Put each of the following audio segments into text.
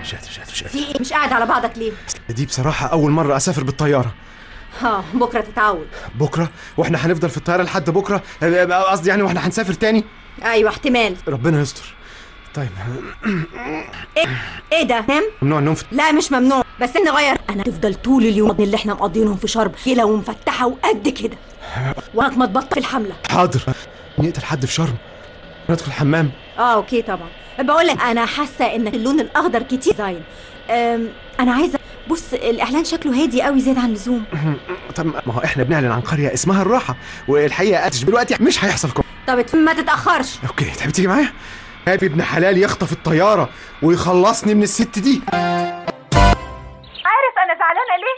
مش قادر مش قادر مش في قادر إيه؟ مش قاعد على بعضك ليه؟ دي بصراحة أول مرة أسافر بالطيارة. ها بكرة تتعود. بكرة؟ وإحنا هنفضل في الطيارة لحد بكرة؟ آه، قصدي يعني وإحنا هنسافر تاني؟ أيوه احتمال. ربنا يستر. طيب. إيه؟ إيه ده؟ نام؟ ممنوع النوم في لا مش ممنوع. بس نغير أنا تفضل طول اليوم اللي إحنا مقضينهم في شرم كده ومفتحة وقد كده. وانك ما تبطل الحملة. حاضر. نقتل حد في شرم؟ ندخل الحمام آه okay طبعا. بقول لك أنا حاسة إن اللون الأخضر كتير. زين. أم، أنا عايزه بص الإعلان شكله هادي قوي زيادة عن اللزوم. طب ما هو إحنا بنعلن عن قرية اسمها الراحة والحقيقة قدش دلوقتي مش هيحصل كم طب ما تتأخرش. okay تحب تيجي معايا؟ هابي ابن حلال يخطف الطيارة ويخلصني من الست دي. عارف أنا زعلانة ليه؟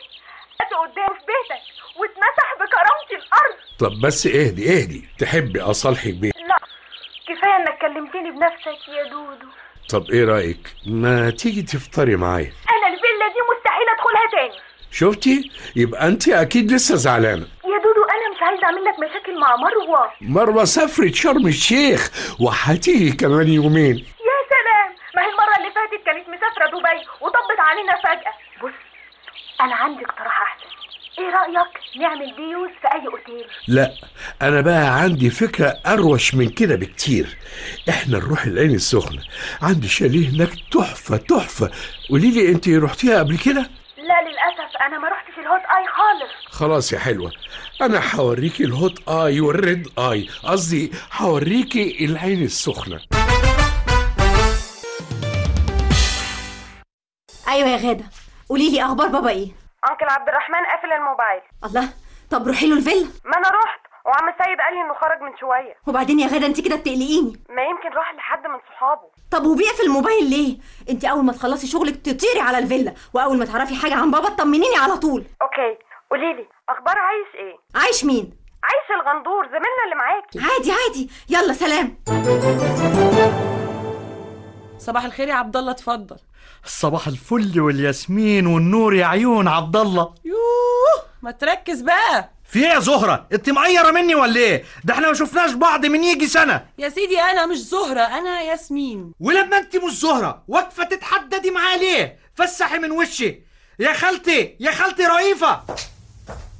قد قدام في بيتك واتمسح بكرامتي الأرض. طب بس اهدي اهدي. تحبي أصالحك بيه؟ كلمتني بنفسك يا دودو. طب إيه رأيك؟ ما تيجي تفطري معايا. أنا الفيلا دي مستحيل أدخلها تاني. شفتي؟ يبقى أنت أكيد لسه زعلانة. يا دودو أنا مش عايزة أعمل لك مشاكل مع مروة. مروة سافرت شرم الشيخ وهتيجي كمان يومين. يا سلام! ما هي المرة اللي فاتت كانت مسافرة دبي وطبت علينا فجأة. بص أنا عندي اقتراح إيه رأيك نعمل day use في أي أوتيل؟ لا أنا بقى عندي فكرة أروش من كده بكتير. إحنا نروح العين السخنة. عندي شاليه هناك تحفة تحفة. قولي لي أنت رحتيها قبل كده؟ لا للأسف أنا ما رحتش ال hot eye خالص. خلاص يا حلوة. أنا هوريكي ال hot eye وال red eye. قصدي هوريكي العين السخنة. أيوه يا غادة. قولي لي أخبار بابا إيه؟ أنكل عبد الرحمن قافل الموبايل. الله طب روحي له الفيلا. ما أنا رحت وعم السيد قال لي إنه خرج من شوية. وبعدين يا غادة أنت كده بتقلقيني. ما يمكن راح لحد من صحابه. طب وبيقفل الموبايل ليه؟ أنت أول ما تخلصي شغلك تطيري على الفيلا وأول ما تعرفي حاجة عن بابا تطمنيني على طول. أوكي قولي لي أخبار عايش إيه؟ عايش مين؟ عايش الغندور زميلنا اللي معاكي. عادي عادي. يلا سلام. صباح الخير يا عبد الله اتفضل. صباح الفل والياسمين والنور يا عيون عبد الله يوه ما تركز بقى. في إيه يا زهرة؟ انت مقيره مني ولا إيه؟ ده إحنا ما شفناش بعض من يجي سنة. يا سيدي أنا مش زهرة أنا ياسمين. ولما انت مش زهرة واقفه تتحددي معاه ليه؟ فسحي من وشي. يا خالتي يا خالتي رئيفة.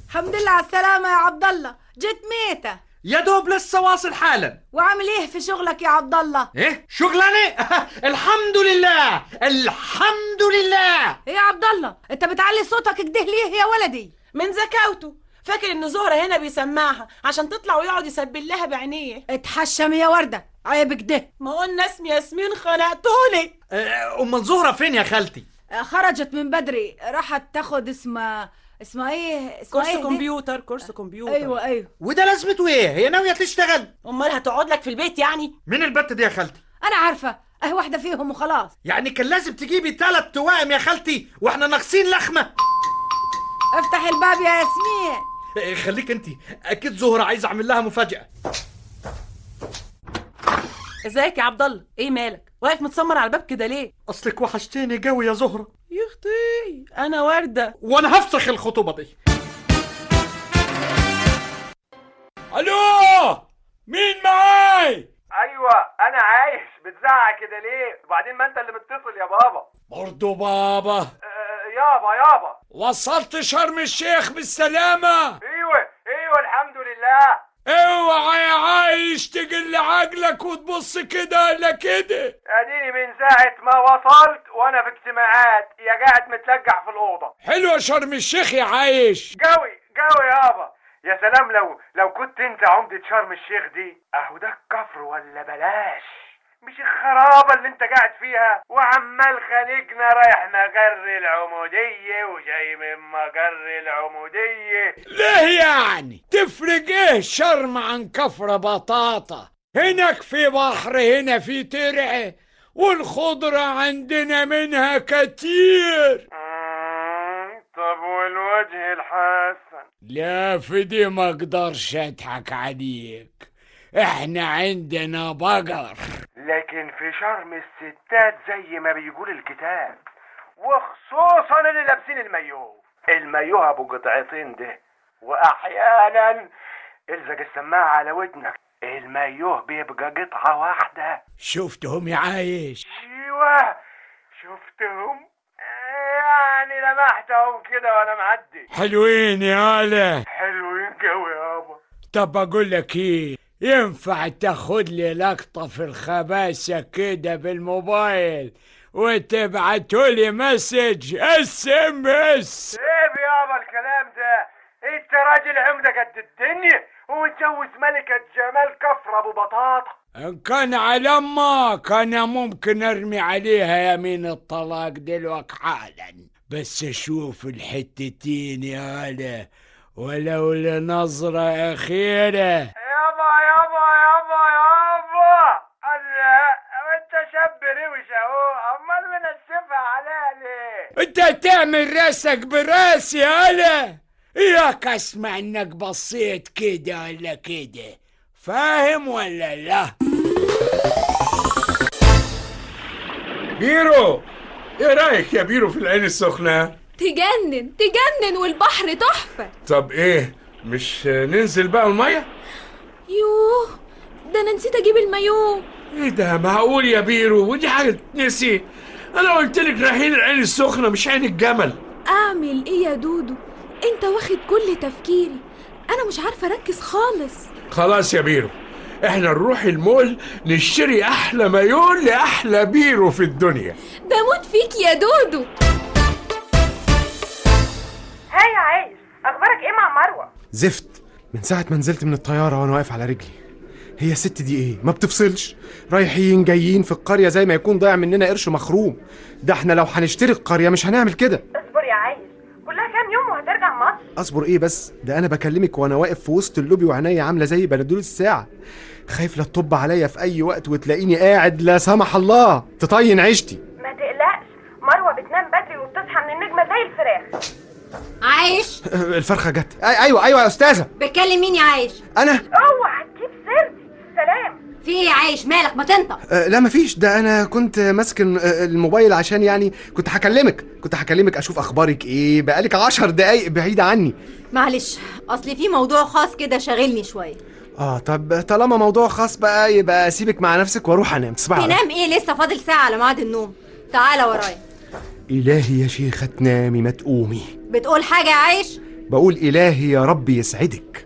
الحمد لله على السلامة يا عبد الله جيت ميتة. يا دوب لسه واصل حالا. وعامل إيه في شغلك يا عبد الله؟ إيه؟ شغلانة؟ الحمد لله. الحمد لله. إيه يا عبد الله؟ أنت بتعلي صوتك كده ليه يا ولدي؟ من زكاوته. فاكر إن زهرة هنا بيسمعها عشان تطلع ويقعد يسبل لها بعينيه. اتحشم يا وردة. عيب كده ما قلنا اسمي ياسمين خنقتوني آه، أمال زهرة فين يا خالتي؟ آه، خرجت من بدري. راحت تاخد اسمها اسمها إيه اسمها كورس إيه دي؟ كمبيوتر كورس كمبيوتر. أيوه أيوه. وده لازمته إيه؟ هي ناوية تشتغل. أمال هتقعد لك في البيت يعني؟ مين البت دي يا خالتي؟ أنا عارفة أهي واحدة فيهم وخلاص. يعني كان لازم تجيبي ثلاث توائم يا خالتي وإحنا ناقصين لخمه افتح الباب يا ياسمين. إيه، خليك انت أكيد زهرة عايز أعمل لها مفاجأة. ازيك يا عبد الله؟ إيه مالك؟ واقف متسمر على الباب كده ليه؟ أصلك وحشتني قوي يا زهرة. يا أختي أنا وردة. وأنا هفسخ الخطوبة دي. ألو! مين معاي؟ أيوه أنا عايش. بتزعق كده ليه؟ وبعدين ما أنت اللي متصل يا بابا. برضو بابا. آه، يابا يابا. وصلت شرم الشيخ بالسلامة. إيوه إيوه الحمد لله. اوعى يا عايش تقل عقلك وتبص كده إلا كده. أديني من ساعة ما وصلت وأنا في اجتماعات. يا قاعد متلقع في الأوضة. حلوة شرم الشيخ يا عايش. قوي قوي يابا يا سلام لو لو كنت أنت عمدة شرم الشيخ دي أهو ده الكفر ولا بلاش؟ مش الخرابة اللي انت قاعد فيها. وعمال خانقنا رايح مقر العمودية وجاي من مقر العمودية. ليه يعني؟ تفرق إيه شرم عن كفر بطاطا؟ هناك في بحر هنا في ترعة والخضرة عندنا منها كتير. مم، طب والوجه الحسن؟ لا في دي ما أقدرش اضحك عليك. إحنا عندنا بقر. لكن في شرم الستات زي ما بيقول الكتاب وخصوصا اللي لابسين المايوه المايوه أبو قطعتين ده واحيانا إلزق السماعة على ودنك. المايوه بيبقى قطعة واحدة. شفتهم يا عايش. أيوه شفتهم. يعني لمحتهم كده وأنا معدي. حلوين يا هلا حلوين قوي يابا طب أقول لك إيه؟ ينفع تاخد لي لقطة في الخباثة كده بالموبايل وتبعتولي message SMS عيب يابا الكلام ده. أنت راجل عمدة قد الدنيا ومتجوز ملكة جمال كفر أبو بطاطا. إن كان على أمك أنا ممكن أرمي عليها يمين الطلاق دلوقت حالا. بس أشوف الحتتين يا هلا ولو لنظرة أخيرة. يابا يابا. يابا أنت شاب روش اهو امال منسفها عليها ليه أنت تعمل راسك براسي يا هلا اياك اسمع انك بصيت كده ولا كده. فاهم ولا لا؟ بيرو إيه رأيك يا بيرو في العين السخنة؟ تجنن تجنن والبحر تحفة. طب إيه مش ننزل بقى المية؟ يوه ده أنا نسيت أجيب المايوه إيه ده؟ معقول يا بيرو؟ ودي حاجة تنسي أنا قلت لك رايحين العين السخنة مش عين الجمل. أعمل إيه يا دودو؟ أنت واخد كل تفكيري. أنا مش عارفة أركز خالص. خلاص يا بيرو إحنا نروح المول نشتري أحلى مايون لأحلى بيرو في الدنيا. بموت فيك يا دودو. هاي يا عايش أخبارك إيه مع مروة؟ زفت. من ساعة ما نزلت من الطيارة وأنا واقف على رجلي. هي الست دي إيه؟ ما بتفصلش. رايحين جايين في القرية زي ما يكون ضايع مننا قرش مخروم. ده إحنا لو هنشتري القرية مش هنعمل كده. اصبر يا عايش كلها كام يوم وهترجع مصر؟ أصبر إيه بس؟ ده أنا بكلمك وأنا واقف في وسط اللوبي وعينيا عاملة زي بلدول الساعة. خايف لا تطب عليا في أي وقت وتلاقيني قاعد لا سمح الله. تطين عيشتي. ما تقلقش. مروة بتنام بدري وبتصحى من النجمة زي الفراخ. عايش؟ الفرخة جت. أيوة أيوة يا أستاذة. بتكلم مين يا عايش؟ أنا؟ أوعى تجيب سيرتي. سلام. في إيه يا عايش؟ مالك؟ ما تنطق. أه لا مفيش ده أنا كنت ماسك آه، الموبايل عشان يعني كنت هكلمك. كنت هكلمك أشوف أخبارك إيه. بقالك عشر دقايق بعيدة عني. معلش أصل في موضوع خاص كده شاغلني شوية. آه طب طالما موضوع خاص بقى يبقى سيبك مع نفسك وأروح أنام. تصبح تنام إيه؟ لسه فاضل ساعة على ميعاد النوم. تعالى ورايا. إلهي يا شيخة تنامي ما تقومي. بتقول حاجة يا عايش؟ بقول إلهي يا رب يسعدك.